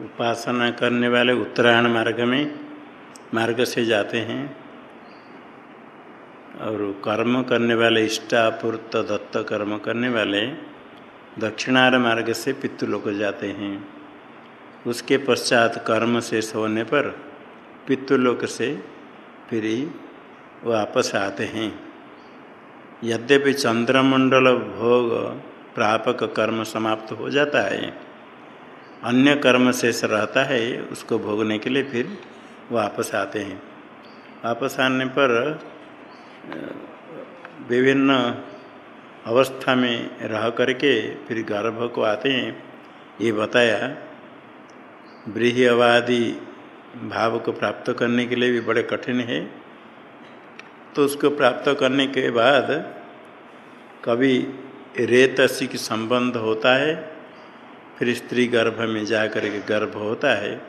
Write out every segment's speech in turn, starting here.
उपासना करने वाले उत्तरायण मार्ग में, मार्ग से जाते हैं और कर्म करने वाले, इष्टापूर्त दत्त कर्म करने वाले दक्षिणार मार्ग से पितृलोक जाते हैं। उसके पश्चात कर्म शेष होने पर पितृलोक से फिर वापस आते हैं। यद्यपि चंद्रमंडल भोग प्रापक कर्म समाप्त हो जाता है अन्य कर्म शेष रहता है, उसको भोगने के लिए फिर वापस आते हैं। वापस आने पर विभिन्न अवस्था में रह करके फिर गर्भ को आते हैं। ये बताया ब्रीहवादी भाव को प्राप्त करने के लिए भी बड़े कठिन है। तो उसको प्राप्त करने के बाद कभी रेतसी की संबंध होता है फिर स्त्री गर्भ में जा कर के गर्भ होता है।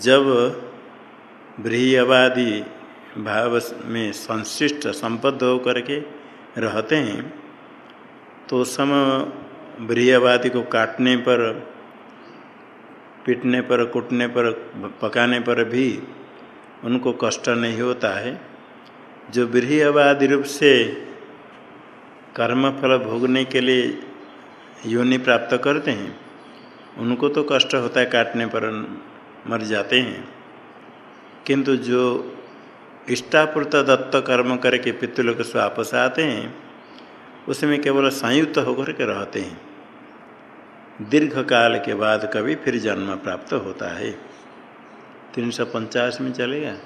जब ब्रीहवादी भाव में संशिष्ट संबद्ध होकर के रहते हैं तो समय ब्रीहवादी को काटने पर, पीटने पर, कूटने पर, पकाने पर भी उनको कष्ट नहीं होता है। जो ब्रीहवादी रूप से कर्मफल भोगने के लिए योनि प्राप्त करते हैं। उनको तो कष्ट होता है काटने पर, मर जाते हैं। किंतु जो इष्टापूर्त दत्त कर्म करके पितृलोक से वापस आते हैं, उसमें केवल संयुक्त होकर के रहते हैं। दीर्घ काल के बाद कभी फिर जन्म प्राप्त होता है। तीन सौ पंचास में चलेगा।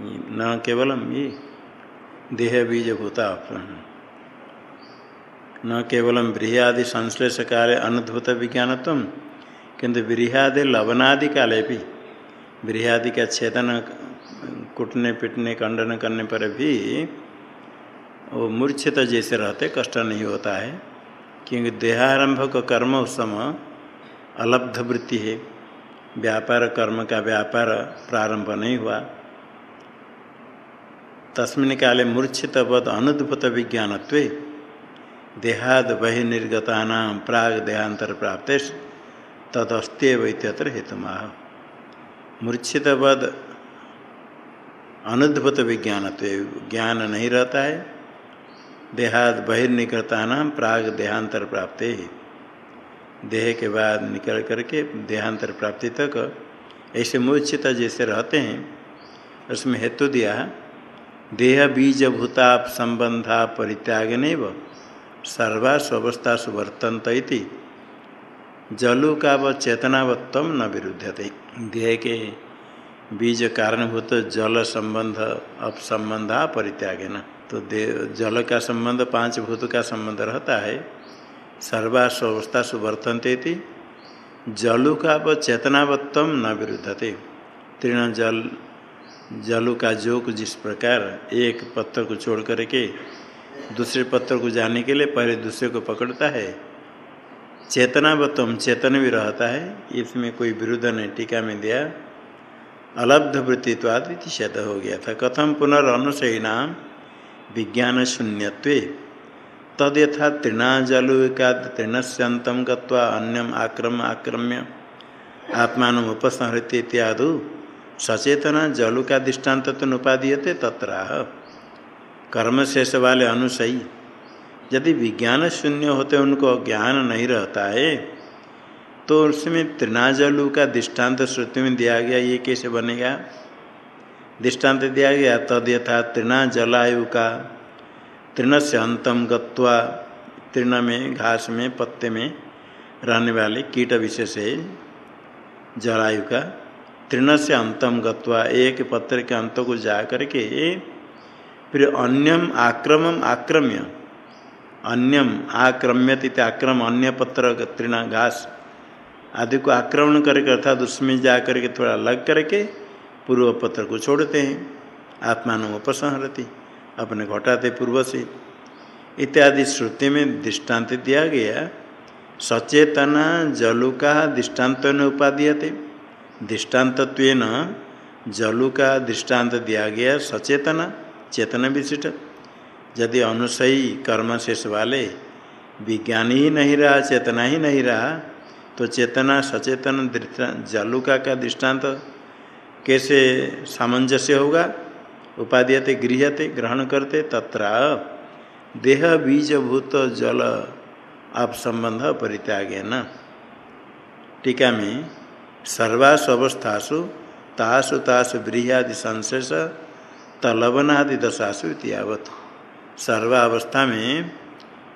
न केवलम ये, देह बीज होता भूता न केवलम बृहदि संश्लेष काले अनुभूत विज्ञानत्म किंतु बृहदि लवनादि काले भी बृहदि का छेदन, कुटने, पिटने, खंडन करने पर भी वो मूर्छित जैसे रहते, कष्ट नहीं होता है, क्योंकि देहारंभ का कर्म उस समय अलब्ध वृत्ति है, व्यापार कर्म का व्यापार प्रारंभ नहीं हुआ। तस्मिन काले मूर्छित बद अनुद्भुत विज्ञानत्व देहाद बहिर्निर्गता प्राग देहांतर प्राप्त तदस्त्यव इत्यत्र हेतुमाह। मूर्छितवद अनुद्भुत विज्ञान ज्ञान नहीं रहता है। देहाद बहिर्निकलता नाम प्राग देहांतर प्राप्त देह के बाद निकल करके देहांतर प्राप्ति तक ऐसे मूर्छित जैसे रहते हैं, उसमें हेतु दिया देह बीज भूताप संबंधा परित्याग नहीं व सर्वास्वस्था सुवर्तंत जलु का व चेतनावत्तम न विरुद्धते देह के बीज कारणभूत जल संबंध अपसंबंधा परित्याग न तो जल का संबंध पाँच भूत का संबंध रहता है। सर्वास्वस्था सुवर्तनते जलु का व चेतनावत्तम न विरुद्धते तीर्ण जल जलु का जोक जिस प्रकार एक पत्थर को छोड़ करके दूसरे पत्र को जाने के लिए पहले दूसरे को पकड़ता है। चेतनावत्तम चेतन भी रहता है। इसमें कोई विरुद्ध नहीं, टीका में दिया। अलब्ध वृत्तित्वाद शत हो गया था। कथम पुनर्नुशयीना विज्ञान शून्यत्व। तद यथा तृणाजलुका तृणस्यंतम गत्वा अन्यम आक्रम आक्रम्य। आत्मान उपसंहृत इत्यादि। सचेतना जलु का दृष्टांत तो नुपादीयते तत्र कर्म शेष वाले अनुसयी यदि विज्ञान शून्य होते उनको ज्ञान नहीं रहता है तो उसमें तृणाजलु का दृष्टांत श्रुति में दिया गया, ये कैसे बनेगा? दृष्टांत दिया गया, तद यथा तृणा जलायु का। तृण से अंतम गत्वा तृण में, घास में, पत्ते में रहने वाले कीट विशेष है, जलायु का। तृण से अंतम गत्वा एक पत्र के अंत को जा करके फिर अन्यम आक्रमम आक्रम्य। अन्यम आक्रम्यत आक्रम अन्य पत्र तृणा घास। आदि को आक्रमण करके अर्थात उसमें जा करके थोड़ा लग करके पूर्व पत्र को छोड़ते हैं। आत्मान उपसंहरती अपने घटाते पूर्व से। इत्यादि श्रुति में दृष्टांत दिया गया, सचेतना जलु का दृष्टांत न उपादीयते। दृष्टान्तत्व जलु का दृष्टांत दिया गया, सचेतना। चेतना विशिष्ट। यदि अनुसयी कर्म शेष वाले विज्ञान ही नहीं रहा, चेतना ही नहीं रहा तो चेतना सचेतन जालुका का दृष्टांत कैसे सामंजस्य होगा? उपाध्यते गृहते ग्रहण करते, तत्र देह बीजभूत जल, आप संबंध परित्यागे न टीका में सर्वासु अवस्थासु, तासु तासु बृहदि संशेष तलवनादि दशासु इतिवत सर्वावस्था में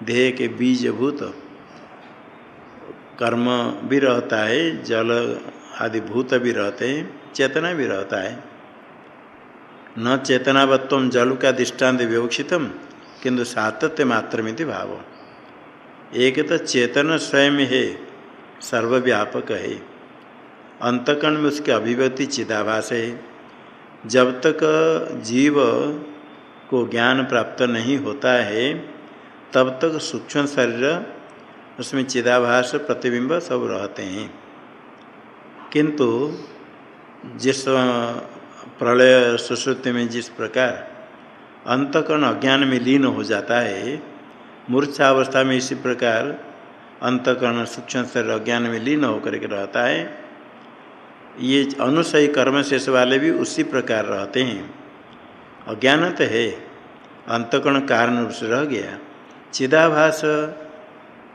देह के बीजभूत कर्म भी रहता है, जल आदि भूत भी रहते हैं, चेतना भी रहता है। न चेतनावत्व जल का दृष्टांत विवक्षितम किंतु सातत्य मात्र में भाव। एक तो चेतन स्वयं है, सर्वव्यापक है। अंतकण में उसकी अभिव्यक्ति चिदाभास है। जब तक जीव को ज्ञान प्राप्त नहीं होता है, तब तक सूक्ष्म शरीर, उसमें चिदाभास, प्रतिबिंब सब रहते हैं। किंतु जिस प्रलय सुश्रुति में जिस प्रकार अंतकरण अज्ञान में लीन हो जाता है मूर्छा अवस्था में इसी प्रकार अंतकरण सूक्ष्म शरीर अज्ञान में लीन होकर के रहता है। ये अनुसयी कर्म शेष वाले भी उसी प्रकार रहते हैं। अज्ञान तो है। अंतकरण कारण रूप से रह गया। चिदाभास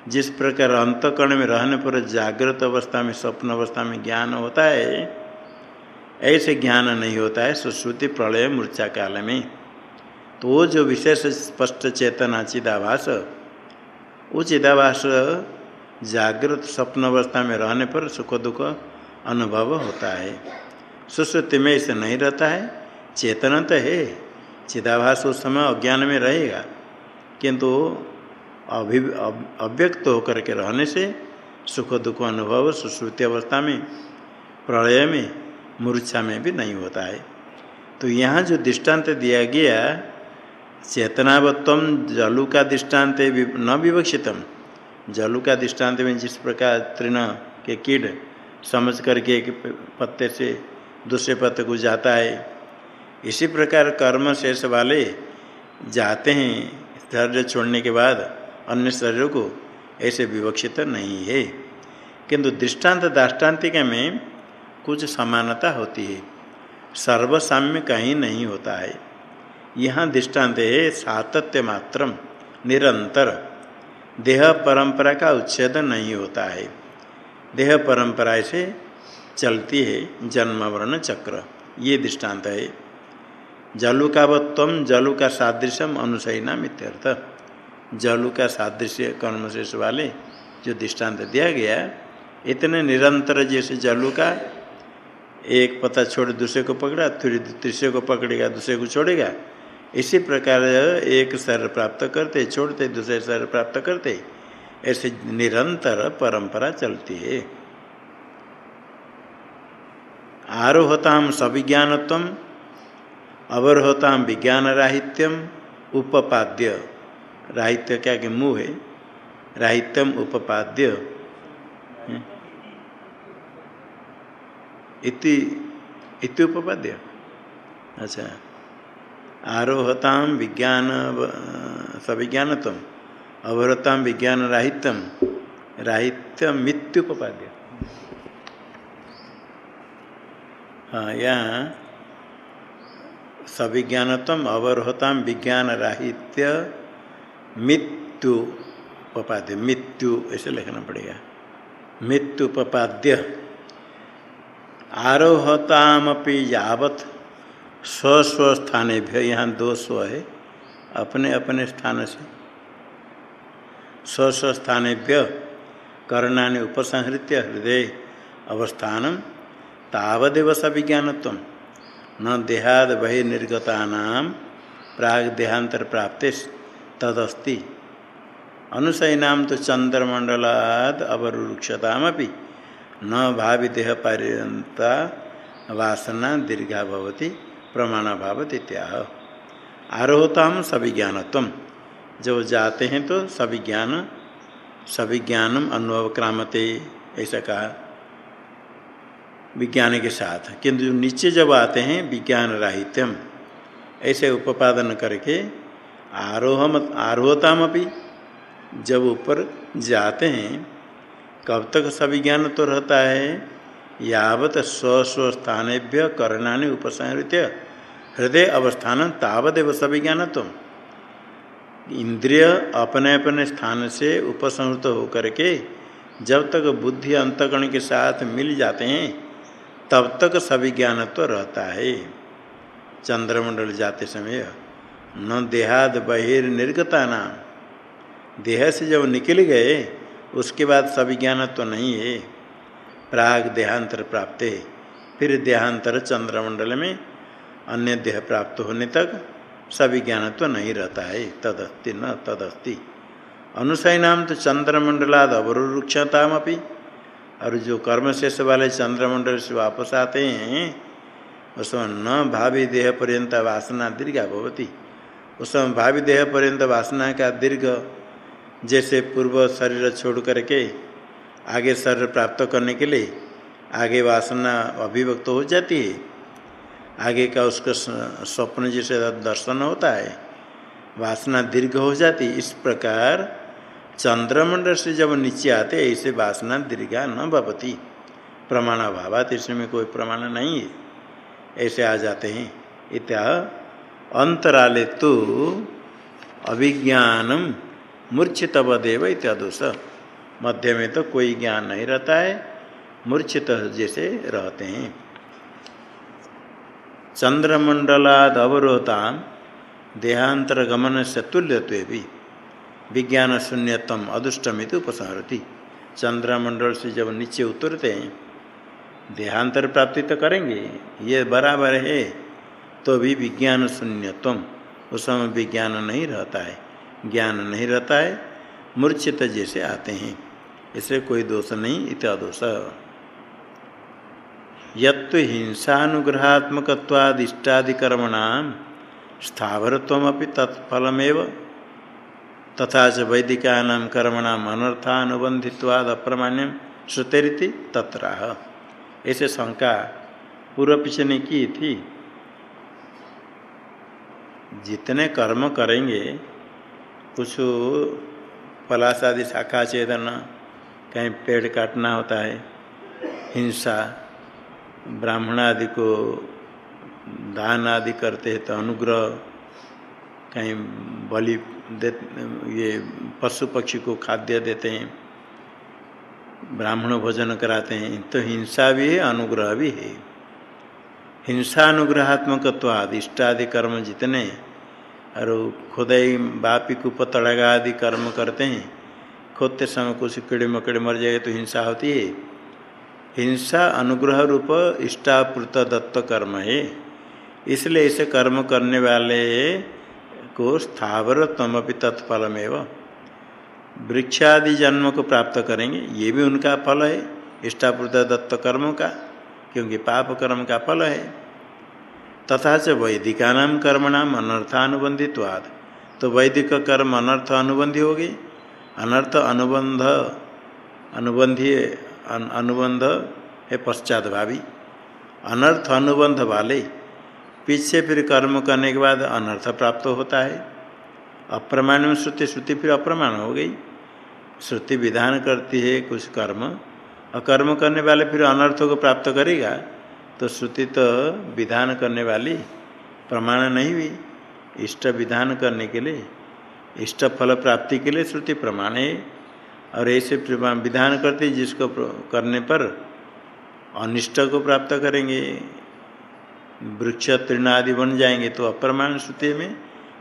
जिस प्रकार अंतकरण में रहने पर जागृत अवस्था में, स्वप्न अवस्था में ज्ञान होता है, ऐसे ज्ञान नहीं होता है, सुश्रुति प्रलय मूर्छा काल में। तो जो विशेष स्पष्ट चेतना चिदाभास, वो चिदाभास जागृत स्वप्न अवस्था में रहने पर सुख दुख अनुभव होता है। सुश्रुति में ऐसे नहीं रहता है। चेतना तो है। चिदाभास उस समय अज्ञान में रहेगा। किंतु अभि अव्यक्त होकर के रहने से सुख दुख अनुभव सुश्रुति अवस्था में, प्रलय में, मूर्छा में भी नहीं होता है। तो यहाँ जो दृष्टांत दिया गया चेतनावत्व जलू का दृष्टांत न विवक्षितम। जलू का दृष्टांत में जिस प्रकार तृण के कीड़ समझ करके एक पत्ते से दूसरे पत्ते को जाता है। इसी प्रकार कर्म शेष वाले जाते हैं। शरीर छोड़ने के बाद अन्य शरीरों को ऐसे विवक्षित नहीं है। किंतु दृष्टांत दाष्टान्तिक में कुछ समानता होती है। सर्वसाम्य कहीं नहीं होता है। यहाँ दृष्टांत है सातत्य मात्रम, निरंतर। देह परंपरा का उच्छेद नहीं होता है। देह परंपरा से चलती है जन्म वर्ण चक्र। ये दृष्टांत है। जलु का वत्व, जलु का सादृश्यम अनुसैना मित्यर्थ। जलु का सादृश्य कर्मशेष वाले जो दृष्टांत दिया गया, इतने निरंतर जैसे जलु का एक पता छोड़ दूसरे को पकड़ा, फिर तीसरे को पकड़ेगा, दूसरे को छोड़ेगा, इसी प्रकार एक शर प्राप्त करते, छोड़ते, दूसरे शर प्राप्त करते। ऐसे निरंतर परंपरा चलती है। आरोहताम सविज्ञानत्व अवरोहताम विज्ञान राहित्यम उपपाद्य। राहित्य क्या के मुँह है? राहित्यम उपपाद्य। इति इति उपपाद्य। अच्छा। आरोहताम विज्ञान सविज्ञानतम अवरताम विज्ञान राहित्यम राहित्य मृत्युपपाद्य हाँ यहाँ सविज्ञानतम अवरोहताम विज्ञान राहित्य मृत्यु उपपाद्य मृत्यु ऐसे लिखना पड़ेगा। मृत्यु उपपाद्य आरोहतामपि यावत स्व स्व स्थानेभ्य, यहाँ दो स्व है अपने अपने स्थान से। स्व स्थानेभ्य कर्णानि उपसंहृत्य हृदय अवस्थान तावदेव सविज्ञानत्व न देहाद बहिर्निर्गता प्राप्ति तदस्ति। अनुशयना तो चंद्रमंडलाद अवरुक्षतामी न भावी देह पर्यंता वासना दीर्घा भवती, प्रमाण भावत इत्याह। आरोहताम सविज्ञानत्व जब जाते हैं तो सविज्ञान सविज्ञानम अनुभव क्रामते ऐसा कहा। विज्ञान के साथ। किंतु नीचे जब आते हैं, विज्ञान राहित्यम, ऐसे उपादन करके आरोहम आरोहताम अभी जब ऊपर जाते हैं, कब तक सभी ज्ञान तो रहता है? यावत स्व स्व स्थानेभ्य करणानि उपसंहृत हृदय अवस्थान तावदेव सभी ज्ञान तो इंद्रिय अपने अपने स्थान से उपसंहृत होकर के जब तक बुद्धि अंतकरण के साथ मिल जाते हैं, तब तक सभी ज्ञान तो रहता है। चंद्रमंडल जाते समय न देहाद बहिर्निर्गता नाम। देह से जब निकल गए, उसके बाद सभी ज्ञान तो नहीं है। प्राग देहांतर प्राप्त है, फिर देहांतर चंद्रमंडल में अन्य देह प्राप्त होने तक सभी ज्ञान तो नहीं रहता है। तदस्ति न तदस्ति। अनुसाई नाम तो चंद्रमंडलाद अवरुक्षताम अपनी और जो कर्म शेष वाले चंद्रमंडल से वापस आते हैं, उसमें न भावी देह पर्यंत वासना दीर्घ भवती। उसमें भावी देह पर्यंत वासना का दीर्घ, जैसे पूर्व शरीर छोड़ करके आगे शरीर प्राप्त करने के लिए आगे वासना अभिव्यक्त हो जाती है। आगे का उसका स्वप्न जैसे दर्शन होता है, वासना दीर्घ हो जाती, इस प्रकार चंद्रमंडल से जब नीचे आते, ऐसे वासना दीर्घा न भवती। प्रमाण अभाव इसमें कोई प्रमाण नहीं है। ऐसे आ जाते हैं। इत्या अंतराले तो अभिज्ञानम मूर्छितवदेव इत्यादोष मध्य में तो कोई ज्ञान नहीं रहता है, मूर्छित जैसे रहते हैं। चंद्रमंडलाद अवरोता देहांतर गमन से तुल्यत्व भी विज्ञान शून्यतम अदुष्टमित उपसंहरती। चंद्रमंडल से जब नीचे उतरते हैं देहांतर प्राप्ति तो करेंगे, ये बराबर है तो भी विज्ञान शून्यतम उस समय विज्ञान नहीं रहता है, ज्ञान नहीं रहता है, मूर्छित जैसे आते हैं, इसलिए कोई दोष नहीं इत्यादोष यत्व हिंसानुग्रहात्मकवादिष्टादिकर्मणाम स्थावरत्वमपि तत्फलमेव तथा च वैदिकानां कर्मणाम अनर्थानुबंधित्वाद अप्रमाण्यम श्रुतेरिति तत्राह। ऐसे शंका पूर्व की थी। जितने कर्म करेंगे, कुछ पलाश शाखा चेतन, कहीं पेड़ काटना होता है, हिंसा ब्राह्मण आदि को दान आदि करते हैं तो अनुग्रह कहीं बलि दे, ये पशु पक्षी को खाद्य देते हैं, ब्राह्मण भोजन कराते हैं तो हिंसा भी है, अनुग्रह भी है। हिंसा अनुग्रहात्मकत्वाद इष्टादि कर्म जितने और खुदाई बापी कुप तड़गा आदि कर्म करते हैं खोदते समय कुछ कीड़े मकड़े मर जाएगा तो हिंसा होती है। हिंसा अनुग्रह रूप इष्टापूर्त दत्त कर्म है। इसलिए इसे कर्म करने वाले को स्थावर तमपि तत्फलमेव। वृक्षादि जन्म को प्राप्त करेंगे, ये भी उनका फल है, इष्टापूर्त दत्त कर्म का, क्योंकि पाप कर्म का फल है। तथा च वैदिका नाम कर्म नाम अनर्थानुबंधित्वाद तो वैदिक कर्म अनर्थ अनुबंधी होगी। अनर्थ अनुबंध, अनुबंधी अनुबंध है पश्चात भावी। अनर्थ अनुबंध वाले, पीछे फिर कर्म करने के बाद अनर्थ प्राप्त होता है। अप्रमाण में श्रुति श्रुति फिर अप्रमाण हो गई। श्रुति विधान करती है कुछ कर्म और कर्म करने वाले फिर अनर्थों को प्राप्त करेगा तो श्रुति तो विधान करने वाली प्रमाण नहीं हुई। इष्ट विधान करने के लिए, इष्ट फल प्राप्ति के लिए श्रुति प्रमाण है। और ऐसे विधान करती जिसको करने पर अनिष्ट को प्राप्त करेंगे। वृक्ष तृण आदि बन जाएँगे तो अप्रमाण श्रुति में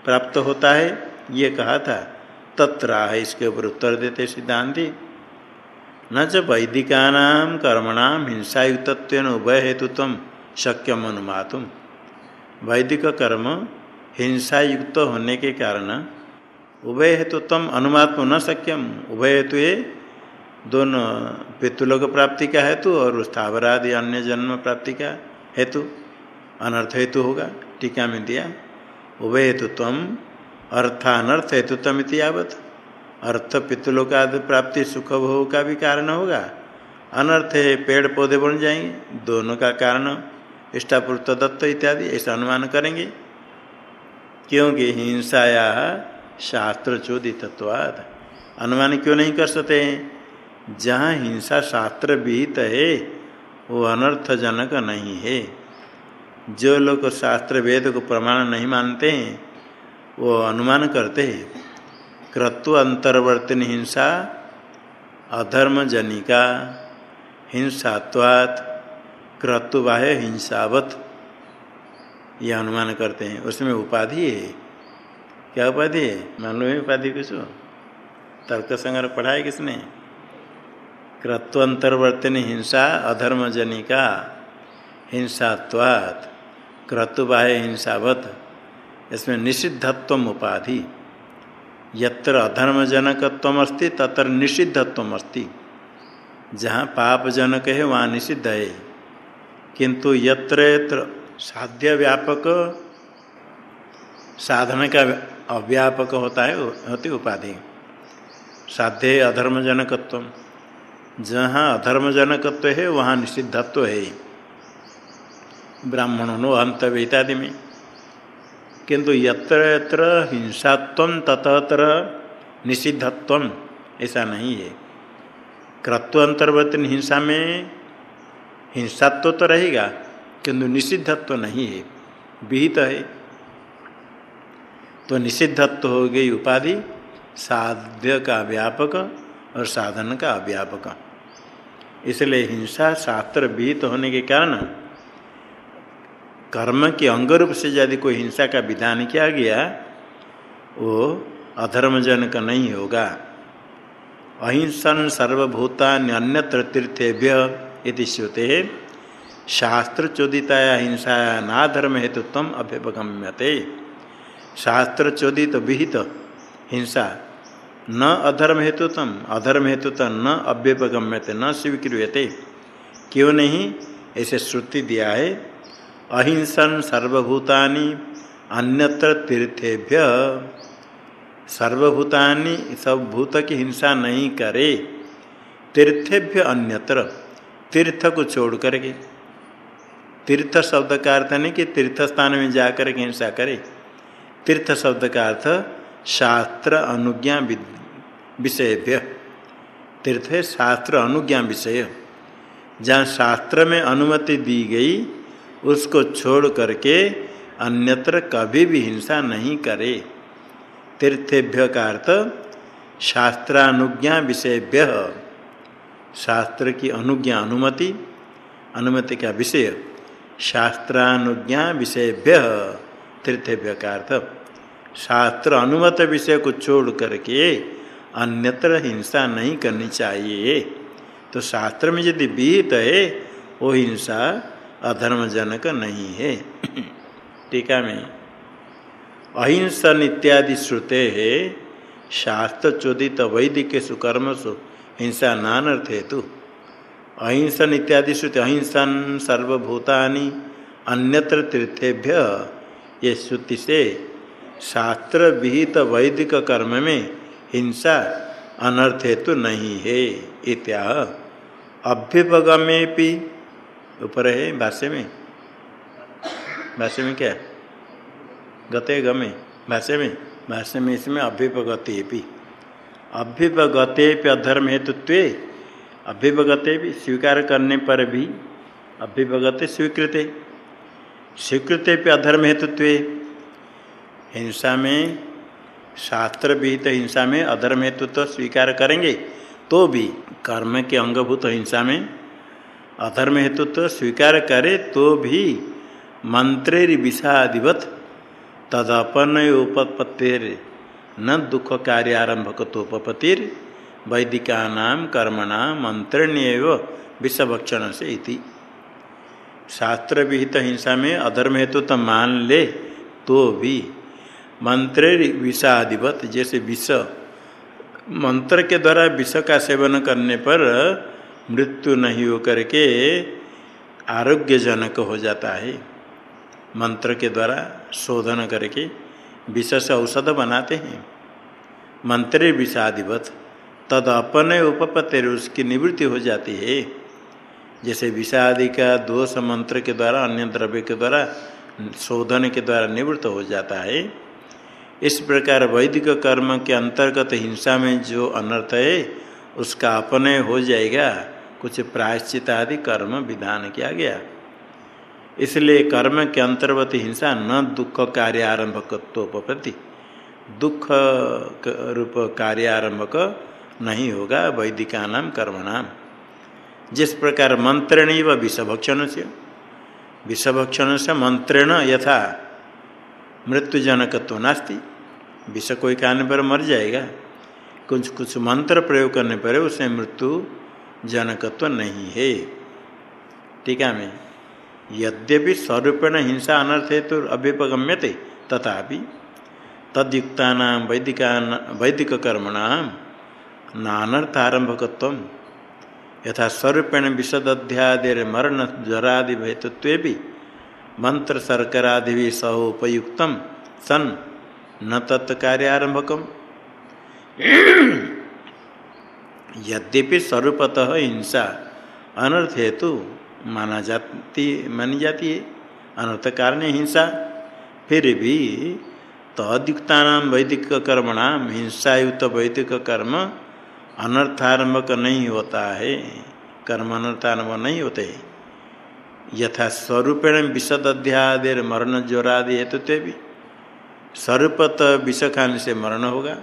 प्राप्त होता है। ये कहा था, तत्र है, इसके ऊपर उत्तर देते सिद्धांति। न च वैदिका कर्मणाम हिंसायुक्त उभय हेतुत्व शक्यम अनुमातुम। वैदिक कर्म हिंसा युक्त होने के कारण उभय हेतुत्व अनुमात्म न सक्यम उभय हेतु ये दोनों पितृलोक प्राप्ति का हेतु और स्थावरादि अन्य जन्म प्राप्ति का हेतु, अनर्थ हेतु होगा, टीका में दिया। उभय हेतुत्व अर्थानर्थ हेतुत्व यावत। अर्थ पितृलोकादि प्राप्ति सुख भोग का भी कारण होगा। अनर्थ है पेड़ पौधे बन जाएँगे, दोनों का कारण इष्टापूर्त दत्त इत्यादि, ऐसा अनुमान करेंगे। क्योंकि हिंसाया शास्त्र चोदितत्वाद अनुमान क्यों नहीं कर सकते? जहाँ हिंसा शास्त्र विहित है, वो अनर्थजनक नहीं है। जो लोग शास्त्र वेद को प्रमाण नहीं मानते हैं, वो अनुमान करते हैं। क्रतु अंतर्वर्तन हिंसा अधर्म जनिका हिंसात्वात्, क्रतुबाह्य हिंसावत। यह अनुमान करते हैं। उसमें उपाधि है। क्या उपाधि है? मालूम है उपाधि कुछ तर्क संग्रह पढ़ा है किसने? क्रत्वंतर्वर्तन हिंसा अधर्म जनिका हिंसात्वात् क्रतुबाह्य हिंसावत। इसमें निषिद्धत्व उपाधि। यत्र अधर्मजनकत्व अस्ति तत्र निषिद्धत्व अस्ति जहाँ पापजनक है, वहाँ निषिद्ध है। किंतु यत्र यत्र साध्य व्यापक साधन का अव्यापक होता है, होती उपाधि। साध्य अधर्मजनकत्व जहाँ अधर्मजनकत्व है, वहाँ निषिद्धत्व है ब्राह्मणों नो अंत इत्यादि में। किंतु यत्र यत्र हिंसात्व ततत्र निषिद्धत्व ऐसा नहीं है। क्रत्व अंतर्गत हिंसा में हिंसात्व तो रहेगा, किंतु निषिद्धत्व नहीं है। विहित है। तो निषिद्धत्व हो गई उपाधि, साध्य का व्यापक और साधन का अव्यापक। इसलिए हिंसा शास्त्र विहित होने के कारण कर्म के अंग रूप से यदि कोई हिंसा का विधान किया गया, वो अधर्मजनक नहीं होगा। अहिंसन सर्वभूतान्यत्र तीर्थेभ्य इति श्रुते शास्त्र चोदिताया हिंसाया नाधर्म हेतुत्व अभ्युपगम्यते। शास्त्र चोदित तो विहित हिंसा। न अधर्म हेतुत्म, अधर्म हेतुत्व न अभ्युपगम्यते न स्वीक्रियते। क्यों नहीं? ऐसे श्रुति दिया है, अहिंसन सर्वभूतानि अन्यत्र तीर्थेभ्य। सर्वभूतानि सब भूत की हिंसा नहीं करे, तीर्थेभ्य अन्यत्र तीर्थ को छोड़ करके। तीर्थ शब्द का अर्थ नहीं कि तीर्थ स्थान में जाकर के हिंसा करे। तीर्थ शब्द का अर्थ शास्त्र अनुज्ञा विषय तीर्थ है शास्त्र अनुज्ञा विषय। जहाँ शास्त्र में अनुमति दी गई, उसको छोड़ करके अन्यत्र कभी भी हिंसा नहीं करे। तीर्थेभ्य का अर्थ शास्त्रानुज्ञा विषयभ्य शास्त्र की अनुज्ञा अनुमति अनुमति का विषय शास्त्रानुज्ञा विषयभ्य तीर्थेभ्य का अर्थ शास्त्र अनुमत विषय को छोड़ करके अन्यत्र हिंसा नहीं करनी चाहिए। तो शास्त्र में यदि विहित है, वो हिंसा अधर्मजनक नहीं है। टीका में अहिंसन इत्यादि श्रुते है, शास्त्र चोदित वैदिक सुकर्मसु हिंसा नान अर्थ हेतु। अहिंसन इत्यादि श्रुति, अहिंसन सर्वभूतानि, अन्यत्र तीर्थेभ्य ये श्रुति से शास्त्र विहित वैदिक कर्म में हिंसा अनर्थ हेतु नहीं है इत्या अभ्युपगमे ऊपर है भाष्य में। भाष्य में क्या? गते गमे। भाष्य में। भाष्य में इसमें अभ्युपगते भी अभ्युपगते अधर्म हेतुत्व अभ्युपगते भी स्वीकार करने पर भी अभ्युपगते स्वीकृत। स्वीकृत पे अधर्म हेतुत्व हिंसा में शास्त्र विहित हिंसा में अधर्म हेतुत्व स्वीकार करेंगे तो भी कर्म के अंगभूत हिंसा में अधर्म हेतु तो स्वीकार करे तो भी मंत्रेर विषादिवत तदपन उपपत्तिर न दुख कार्य आरंभक तोपपतिर वैदिका नाम कर्मणा मंत्रणेव विषभक्षण से इति। शास्त्र विहित हिंसा में अधर्म हेतु तो मान ले तो भी। मंत्र विषाधिपत जैसे विष। मंत्र के द्वारा विष का सेवन करने पर मृत्यु नहीं हो करके आरोग्यजनक हो जाता है। मंत्र के द्वारा शोधन करके विष से औषध बनाते हैं। मंत्रे विषाधिपत तद अपने उपपत्ति उसकी निवृत्ति हो जाती है। जैसे विषादि का दोष मंत्र के द्वारा, अन्य द्रव्य के द्वारा, शोधन के द्वारा निवृत्त हो जाता है। इस प्रकार वैदिक कर्म के अंतर्गत हिंसा में जो अनर्थ है, उसका अपने हो जाएगा। कुछ प्रायश्चित आदि कर्म विधान किया गया। इसलिए कर्म के अंतर्गत हिंसा न दुख कार्य आरंभकत्वोपति दुख रूप कार्य आरंभक नहीं होगा, वैदिका नाम कर्म नाम। जिस प्रकार मंत्रेण व विषभक्षण से विषभक्षण से मंत्रेण यथा मृत्युजनकत्व नास्ती, विष कोई खाने पर मर जाएगा। कुछ कुछ मंत्र प्रयोग करने पर उसे मृत्यु जनकत्व नहीं है। टीका में यद्यपि स्वरूपेण हिंसा अनर्थ है तो अभ्युपगम्यते तथा तदयुक्ता वैदिका वैदिक कर्मणाम नानर्थ आरंभकत्व यथा स्वरूपेण विशदध्यादेर मरण ज्वरादि हेतुत्व मंत्र शर्करादि भी सहोपयुक्त सन, न तत्कार्यारंभकम यद्यपि स्वरूपतः हिंसा, अनर्थ हेतु माना जाती मानी जाती है अनर्थ कारण हिंसा। फिर भी तदयुक्ता वैदिक कर्मणाम हिंसायुक्त वैदिक कर्म अनर्थारंभक नहीं होता है, कर्म अनर्थारंभ नहीं होते। यथा स्वरूपेण विशद अध्यादेर मरण ज्वरादि हेतु तो भी। स्वरूपत विष खाने से मरण होगा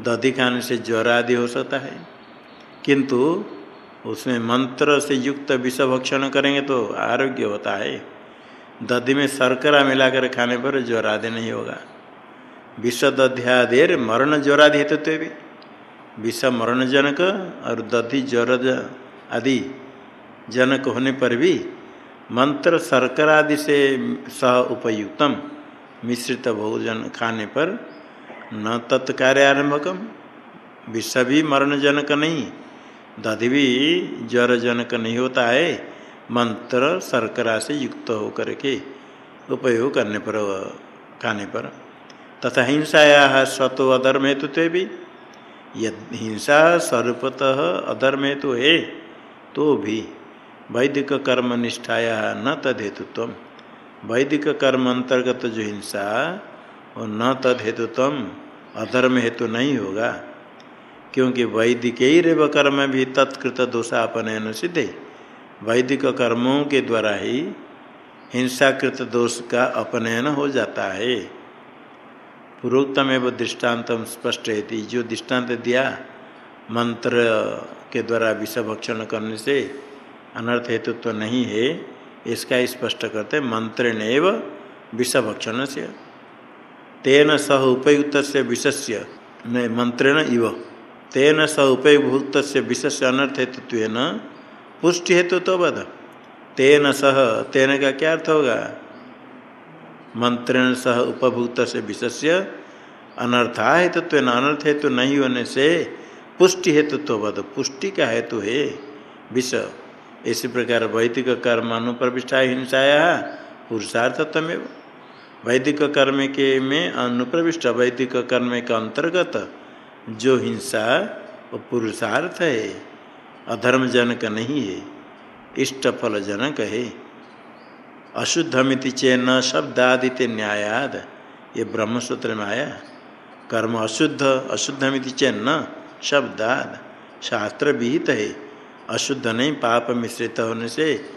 दधि खाने से ज्वर आदि हो सकता है। किंतु उसमें मंत्र से युक्त विष भक्षण करेंगे तो आरोग्य होता है। दधि में शर्करा मिलाकर खाने पर ज्वर आदि नहीं होगा। विष दध्यादेर मरण ज्वर आदि हेतु तो भी। विष मरण जनक और दधि ज्वर आदि जनक होने पर भी मंत्र शर्करा आदि से सह उपयुक्तम मिश्रित भोजन खाने पर न तत्कार्य आरंभकम। विष भी मरणजनक नहीं, दधि भी ज्वरजनक नहीं होता है, मंत्र शर्करा से युक्त होकर के उपयोग करने पर, खाने पर। तथा हिंसाया स्वतो अधर्म हेतु तो हिंसा स्वरूपतः अधर्म हेतु है तो भी वैदिक कर्म निष्ठाया न तद हेतुत्व वैदिक कर्म अंतर्गत जो हिंसा, वो न तद हेतु तम अधर्म हेतु नहीं होगा, क्योंकि वैदिक ही रेव कर्म भी तत्कृत दोषापनयन सिद्धे। वैदिक कर्मों के द्वारा ही हिंसाकृत दोष का अपनयन हो जाता है। पूर्वोत्तम एवं दृष्टान्तम स्पष्ट है जो दृष्टांत दिया, मंत्र के द्वारा विषभक्षण करने से अनर्थ हेतु तो नहीं है, इसका स्पष्ट करते मंत्र न विषभक्षण से। तेन सह उपयुक्त से विषस्य मंत्रेण इव। तेन सह उपयुक्त से विषस्य अनर्थ हेतु पुष्टि हेतु तो बद तेन सह, तेन का क्या अर्थ होगा? मंत्रेण सह उपभुक्त से विषस्य। अनर्था हेतुत्व अनर्थ हेतु तो नहीं होने से पुष्टि हेतु तो बद पुष्टि का हेतु है विष। इसी प्रकार वैदिक कर्म अनुप्रविष्टा हिंसाया पुरुषार्थत्व वैदिक कर्म के में अनुप्रविष्ट, वैदिक कर्म के अंतर्गत जो हिंसा, वो पुरुषार्थ है। अधर्मजनक नहीं है इष्ट फल जनक है। अशुद्धमिति चेन शब्दादित्य न्यायाद। ये ब्रह्मसूत्र में आया। कर्म अशुद्ध, अशुद्धमिति चेन न शब्दाद। शास्त्र विहित है। अशुद्ध नहीं, पाप मिश्रित होने से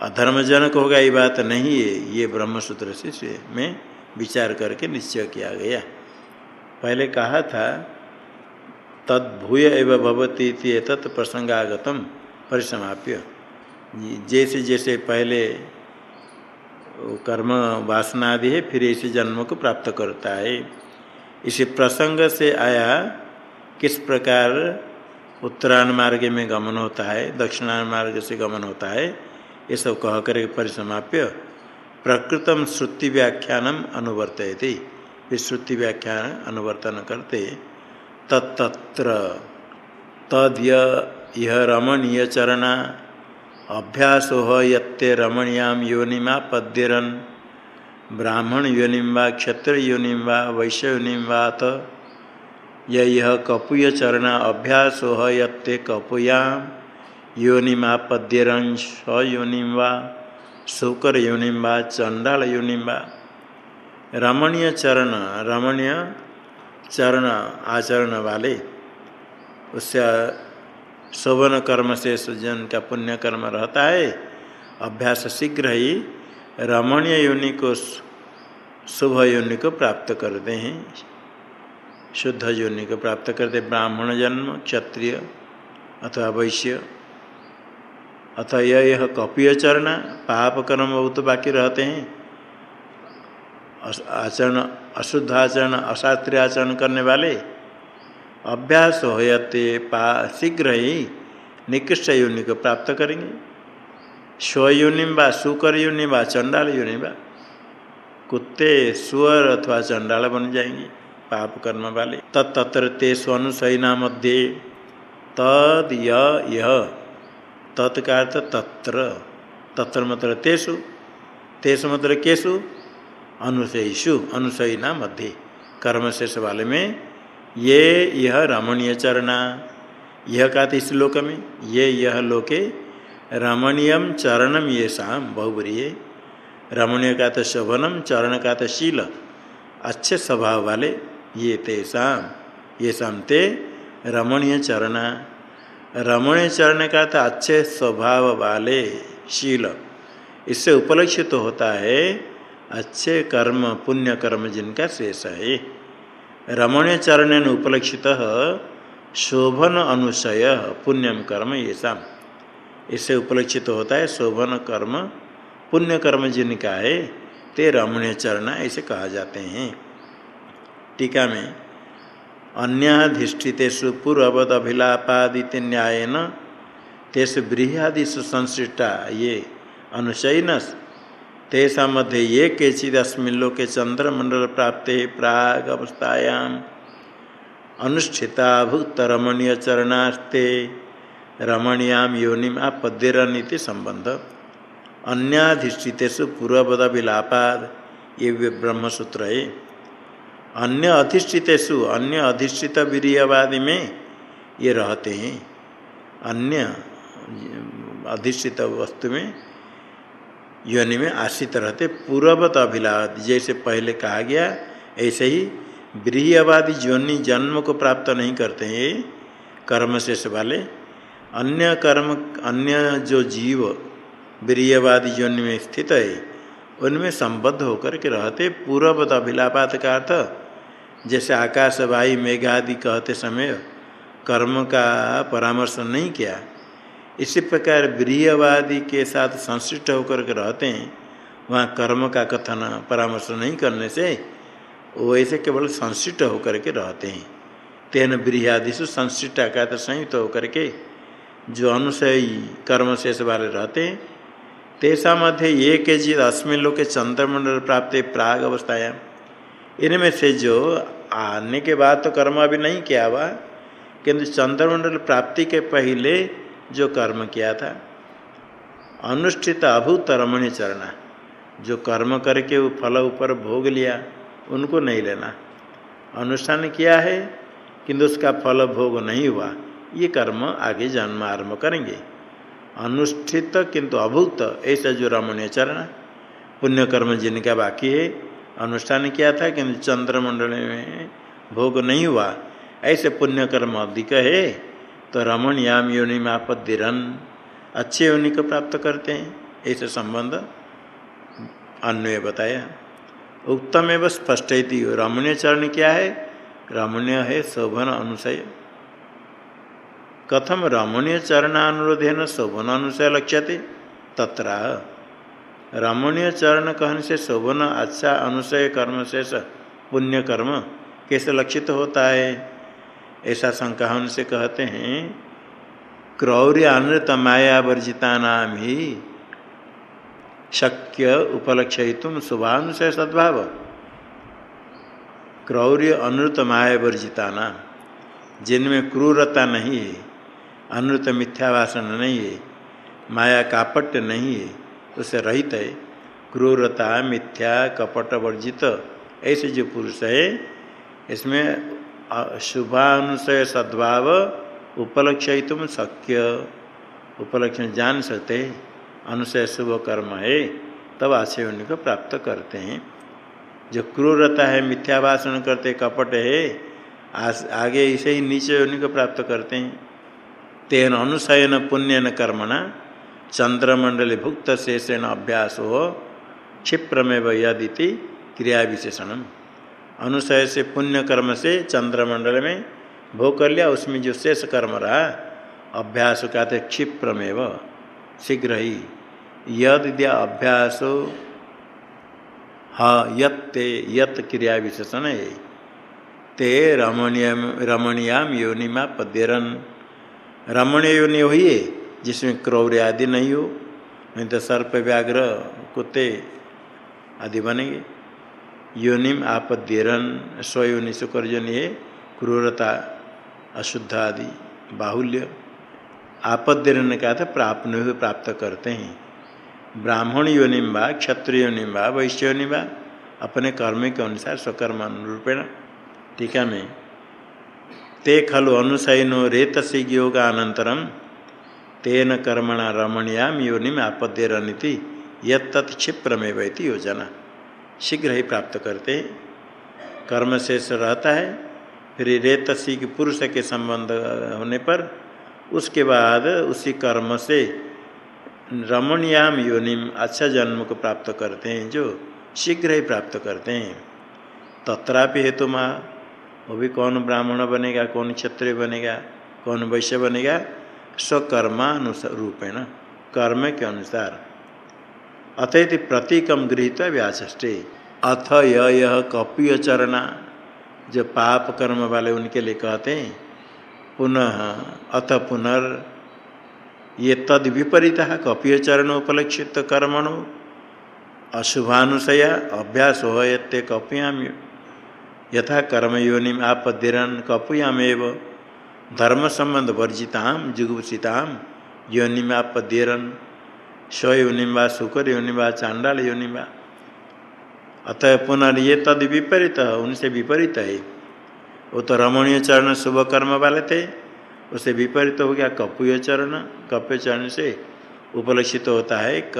अधर्मजनक होगा ये बात नहीं है। ये ब्रह्मसूत्र से में विचार करके निश्चय किया गया। पहले कहा था, तद्भूय एवं भवती प्रसंगागतम। परिसमाप्य। जैसे जैसे पहले कर्म वासना आदि है, फिर इसी जन्म को प्राप्त करता है। इसी प्रसंग से आया किस प्रकार उत्तरायण मार्ग में गमन होता है दक्षिणायन मार्ग से गमन होता है, ये सब कह कर परिसमाप्य प्रकृतम श्रुति व्याख्यानम अनुवर्तयति। फिर श्रुति व्याख्यान अनुवर्तन करते तत्र तद यह रमणीय चरणा अभ्यासो यत्ते रमणीयाम योनिमा पद्यरन। ब्राह्मण योनिम व क्षत्र योनिम व वैश्य योनिम वात यह कपूय चरण अभ्यास यत्ते कपूयाम योनिमापद्यरंश योनिम वा शुकर योनिम वा चंडाल योनिम वा। रमणीय चरण रमणीय चरण आचरण वाले उससे शोभन कर्म से सज्जन का पुण्य कर्म रहता है। अभ्यास शीघ्र ही रमणीय योनि को शुभ योनि को प्राप्त करते हैं। शुद्ध योनि को प्राप्त करते ब्राह्मण जन्म, क्षत्रिय अथवा वैश्य। अथवा यह यह कपीय चरण, पाप कर्म बहुत बाकी रहते हैं। आचरण अशुद्ध आचरण अशास्त्रीय आचरण करने वाले अभ्यास होते पा शीघ्र ही निकृष्ट योनि को प्राप्त करेंगे। स्वयोनिम व सुकर योनि व चंडाल योनि व, कुत्ते, सुअर अथवा चंडाल बन जाएँगे, पाप कर्म वाले। तत्र ते स्वनुसैना मध्य तद यह तत्कार तत्र। तत्र मतलब तेसु तेसु मतलब केसु अनुशयीषु अनुशयीना मध्य कर्म वाले में ये यह रमणीय चरणा। यह का इस लोक में, ये यह लोके रमणीयम चरणम ये शाम बहुबरी रमणीय का तो शोभनम चरण का तो शील, अच्छे स्वभाव वाले ये तेषाम ये शाम ते रमणीय चरणा। रमणीय चरण का तो अच्छे स्वभाव वाले शील, इससे उपलक्षित तो होता है अच्छे कर्म, पुण्य कर्म जिनका शेष है। रमणीय चरण उपलक्षित शोभन अनुशय पुण्यम कर्म ये इससे उपलक्षित होता है शोभन कर्म, पुण्य कर्म जिनका है, ते रमणीय चरण ऐसे कहा जाते हैं। टीका में, अन्याधिष्ठितेषु पूर्ववद अभिलापादित न्यायन तेसु बृहदिषु संश्रिष्टा ये अनुशयन तेषा मध्य ये केचिद अस्मिल्लोके चंद्रमंडल प्राप्त प्राग अवस्थायाम अनुष्ठिता भूत रमणीय चरणास्ते रमणीयाम योनिम आपद्यरनीति संबंध। अन्याधिष्ठितेषु पूर्वपद विलापाद ये ब्रह्मसूत्र है। अन्य अधिष्ठितेषु अन्य अधिष्ठित वीरियवादी में ये रहते हैं। अन्य अधिष्ठित वस्तु में योनि में आश्रित रहते, पूर्ववत अभिलाद जैसे पहले कहा गया, ऐसे ही ब्रीहवादी योनि जन्म को प्राप्त नहीं करते हैं, कर्म शेष वाले। अन्य कर्म, अन्य जो जीव ब्रीहवादी योनि में स्थित है, उनमें संबद्ध होकर के रहते, पूर्ववत अभिलापात का अर्थ, जैसे आकाश वायु मेघादि कहते समय कर्म का परामर्श नहीं किया। इसी प्रकार ब्रीहवादी के साथ संश्लिष्ट होकर के रहते हैं, वहाँ कर्म का कथन, परामर्श नहीं करने से, वो ऐसे केवल संश्लिष्ट होकर के रहते हैं। तेन ब्रीहादिशु संश्लिष्ट का तो संयुक्त होकर के जो अनुसयी कर्म शेष वाले रहते हैं तेसा मध्य ये के जी अस्मिन लोग के चंद्रमंडल प्राप्त प्राग अवस्थाया। इनमें से जो आने के बाद तो कर्म अभी नहीं किया हुआ, किंतु चंद्रमंडल प्राप्ति के पहले जो कर्म किया था, अनुष्ठित अभूत रमणीय चरणा, जो कर्म करके वो फल ऊपर भोग लिया, उनको नहीं लेना। अनुष्ठान किया है किंतु उसका फल भोग नहीं हुआ, ये कर्म आगे जन्म आरंभ करेंगे। अनुष्ठित किंतु अभूत, ऐसा जो रमणीय चरण पुण्य कर्म जिनका बाकी है, अनुष्ठान किया था किंतु चंद्रमंडल में भोग नहीं हुआ, ऐसे पुण्य कर्म अधिक है। तो रमण याम योनि में आपदिरन अच्छे योनि को प्राप्त करते हैं। ऐसे संबंध अन्वय बताया। उत्तम एवं स्पष्ट रमणीय चरण क्या है? रमणीय है शोभन अनुशय कथम रमणीय चरणानुरोधेन शोभन अनुशय लक्ष्यते। तत्र रमणीय चरण कहने से शोभन अच्छा अनुशय कर्म शेष पुण्य कर्म कैसे लक्षित होता है? ऐसा शंका उनसे कहते हैं, क्रौर्य अनृत माया वर्जिता नाम ही शक्य उपलक्षितुम शुभानुशय सद्भाव। क्रौर्य अनृत माया वर्जिता नाम, जिनमें क्रूरता नहीं है, अनृत मिथ्यावासन नहीं है, माया कापट नहीं है, उसे रहित है, क्रूरता मिथ्या कपट वर्जित। ऐसे जो पुरुष है, इसमें शुभानुशय सद्भाव उपलक्ष्य तुम शक्य। उपलक्षण जान सकते अनुशय शुभ कर्म है, तब आशय उनको प्राप्त करते हैं। जो क्रूरता है मिथ्या भाषण करते, कपट है आगे इसे ही नीचे योनि को प्राप्त करते हैं। तेन अनुशयन पुण्य न कर्मणा, चंद्रमंडल भुक्त शेषेण अभ्यास हो क्षिप्रमेव यदिति क्रिया विशेषण अनुशय से पुण्य कर्म से चंद्रमंडल में भोग कर लिया, उसमें जो शेष कर्म रहा, अभ्यास कहते क्षिप्रमेव, शीघ्र ही। यद अभ्यास हाँ यत्ते यत क्रिया विशेषण है। ते रमणीय रमणीयाम योनिमा पद्यरन। रमणीय योनि है, जिसमें क्रौर्य आदि नहीं हो, नहीं तो सर्प, व्याघ्र, कुत्ते आदि बनेंगे। योनिम आपद्यरन स्वयोनि शुक्र योनि है क्रूरता अशुद्ध आदि बाहुल्य। आपद्यरन का था प्राप्त हुए प्राप्त करते हैं। ब्राह्मण योनिम व क्षत्रिय योनिम व वैश्य अपने कर्म के अनुसार स्वकर्म अनुरूपेण। टीका में। ते खलु अनुशयनो रेतसी योगानंतरम तेन कर्मणा रमणीयाम योनिम आपद्यरनीति यत्तक्षिप्रमेव योजना। शीघ्र ही प्राप्त करते हैं। कर्म शेष रहता है, फिर रेतसी के पुरुष के संबंध होने पर उसके बाद उसी कर्म से रमणीयाम योनिम अच्छा जन्म को प्राप्त करते हैं, जो शीघ्र ही प्राप्त करते हैं। तत्रापि हेतु माँ वो भी कौन ब्राह्मण बनेगा, कौन क्षत्रिय बनेगा, कौन वैश्य बनेगा स्वकर्मानुसार रूपेण, कर्म के अनुसार। अतः प्रतीकम गृहित व्याचे अथ यह चरणा जो पाप कर्म वाले उनके लिए कहते हैं, पुनः, अथ पुनर्, ये तद विपरीत कपीय चरण उपलक्षित कर्मणो। अशुभानुशया अभ्यास हो ये कपियाम यथा कर्म योनिम आपदिरन कपुयामेव। धर्म संबंध वर्जिताम जुगुप्सिताम, योनिम आपदिरन स्वयोनिम व शुकर योनिम व चांडाल योनिम व अतः पुनर्ये तद विपरीत, उनसे विपरीत है। वो तो रमणीय चरण शुभ कर्म वाले थे। उसे विपरीत हो गया कपुय चरण। कप्य चरण से उपलक्षित होता है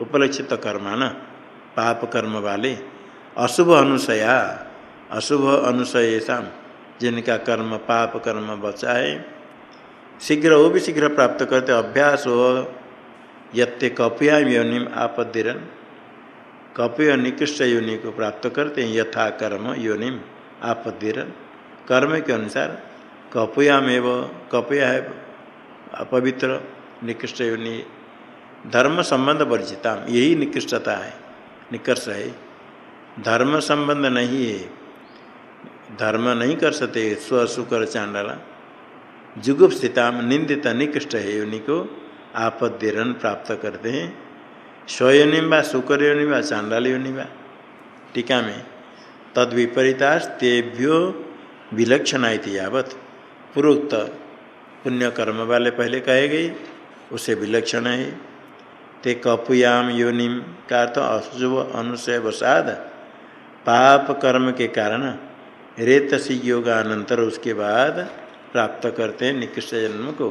उपलक्षित कर्म पाप कर्म वाले। अशुभ अनुसया, अशुभ अनुसय शाम जिनका कर्म, पाप कर्म बचा है। शीघ्र, वो भी शीघ्र प्राप्त करते, अभ्यास हो। यत्ते कपिया योनिम आपदिरन कपिय निकृष्ट योनि को प्राप्त करते हैं, यथा कर्म योनिम आपदिरन कर्म के अनुसार कपयामेव, कपया है अपवित्र, निकृष्ट योनि। धर्म संबंध वर्जिता यही निकृष्टता है, निकर्ष है। धर्म संबंध नहीं है, धर्म नहीं कर सकते स्व सुकर चांडाला। जुगुप स्थिता निंदित निकृष्ट है योनि को आपद्यरन प्राप्त करते हैं। स्वयोनिम व शुकर योनि व चांडाल योनि व टीका में। तद विपरीता तेभ्यो विलक्षण यावत। पूर्वोक्त पुण्य कर्म वाले पहले कहे गए, उसे विलक्षण है। ते कपुयाम योनिम का अर्थ अशुभ अनुशय वसाद पाप कर्म के कारण रेतसी योगानंतर उसके बाद प्राप्त करते हैं निकृष्ट जन्म को।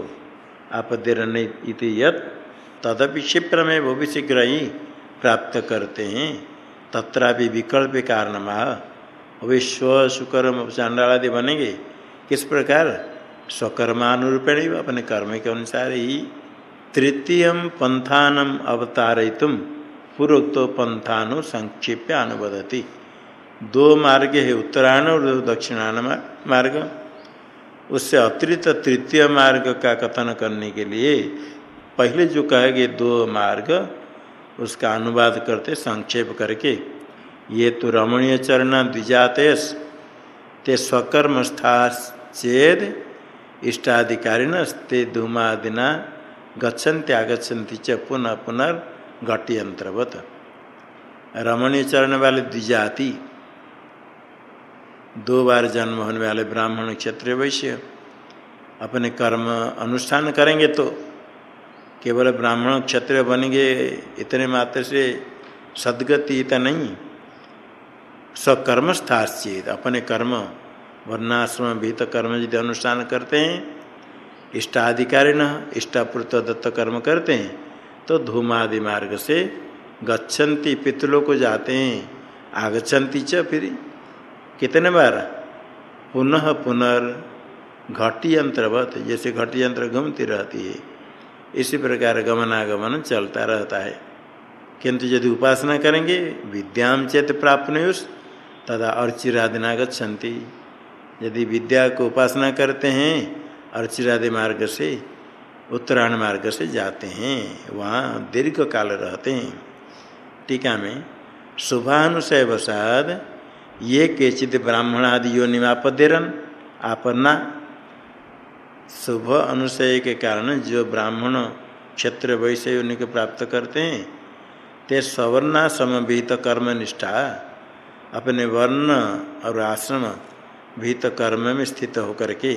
आप देरन यत, तदपि क्षिप्र में वो भी शीघ्र ही प्राप्त करते हैं। तथा भी विकल्प कारण विश्व शुक्रम चांडालादि बनेंगे। किस प्रकार? स्वकर्मानुरूपेण अपने कर्म के अनुसार ही। तृतीय पंथानम अवतारयितुम पूर्वोक्तो पंथानु संक्षिप्य अनुबदती दो मार्ग है उत्तरायण और दक्षिणायन मार्ग। उससे अतिरिक्त तृतीय मार्ग का कथन करने के लिए पहले जो कहे गए दो मार्ग, उसका अनुवाद करते, संक्षेप करके। ये तो रमणीय चरण द्विजातेश ते स्वकर्म स्था चेद इष्टाधिकारिण ते धूमादिना, गच्छन्ति आगछन्ति च पुनः पुनर्घट्यंत्रवत रमणीय चरण वाले द्विजाति। दो बार जन्म होने वाले ब्राह्मण क्षत्रिय वैश्य अपने कर्म अनुष्ठान करेंगे तो केवल ब्राह्मण क्षत्रिय बनेंगे, इतने मात्र से सदगति इतना नहीं। स्वकर्म स्थाश्चेत अपने कर्म, वर्णाश्रम, भीत कर्म यदि अनुष्ठान करते हैं इष्टाधिकारी न इष्टापूर्त दत्त कर्म करते हैं तो धूमादि मार्ग से गच्छन्ति पितलों को जाते हैं आगछन्ति च फिर कितने बार? पुनः पुनर् घटी यंत्रवत जैसे घटी यंत्र घूमती रहती है, इसी प्रकार गमनागमन चलता रहता है। किंतु यदि उपासना करेंगे विद्याम चेत प्राप्त उस तदा अर्चिरादिना गच्छन्ति यदि विद्या को उपासना करते हैं, अर्चिरादि मार्ग से, उत्तरायण मार्ग से जाते हैं, वहाँ दीर्घ काल रहते हैं। टीका में शुभानुशय वसाद ये केचित ब्राह्मण आदि यो निमापदेरन आपन्ना शुभ अनुशय के कारण जो ब्राह्मण क्षेत्र वैसे उन्हीं प्राप्त करते हैं, ते सवर्णा समभित कर्म निष्ठा, अपने वर्ण और आश्रम भीत कर्म में स्थित होकर के,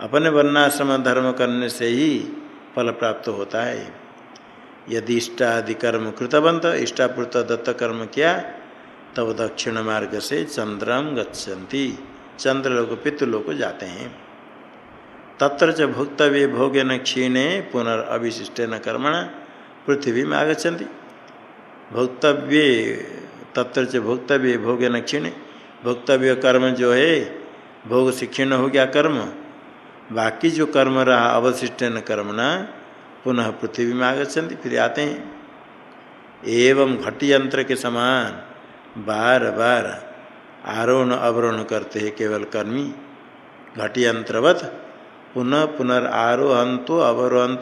अपने वर्णाश्रम धर्म करने से ही फल प्राप्त होता है। यदि इष्टादि कर्म कृतवंत, इष्टापूर्त दत्त कर्म किया तब दक्षिण मार्ग से चंद्रम गच्छन्ति। चंद्रलोक, पितृलोक जाते हैं। तत्र च भुक्तव्य भोगेन क्षीणे पुनर्विशिष्ट न कर्मण, पृथ्वी में आगछति भोक्तव्य, तत्र च भोक्तव्य भोगे न क्षीण। भोक्तव्य कर्म जो है, भोग से क्षीण हो गया कर्म। बाकी जो कर्म रहा, अवशिष्ट न कर्म न पुनः पृथ्वी में आगछति फिर आते हैं। एवं घटी यंत्र के समान बार बार आरोहण अवरोहण करते हैं केवल कर्मी। घटी यंत्रवत पुनः पुनर्आरोहंतो अवरोहंत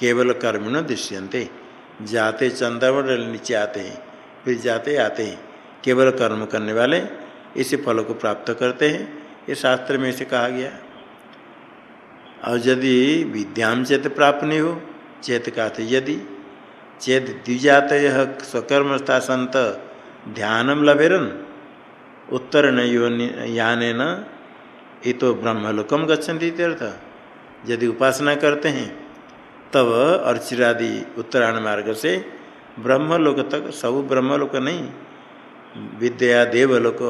केवल कर्मिण दृश्यंते जाते चंद्रमंडल नीचे आते हैं, फिर जाते आते हैं। केवल कर्म करने वाले इसी फल को प्राप्त करते हैं, ये शास्त्र में इसे कहा गया। और यदि विद्याम चेत प्राप्त नहीं हो, चेत का यदि, चेत द्विजात स्वकर्मस्था संत ध्यानम लभेरन। उत्तर यान न ये तो ब्रह्मलोकम गच्छन्ति तीर्थ यदि उपासना करते हैं, तब अर्चिरादि उत्तरायण मार्ग से ब्रह्मलोक तक, सब ब्रह्मलोक नहीं, विद्या देवलोक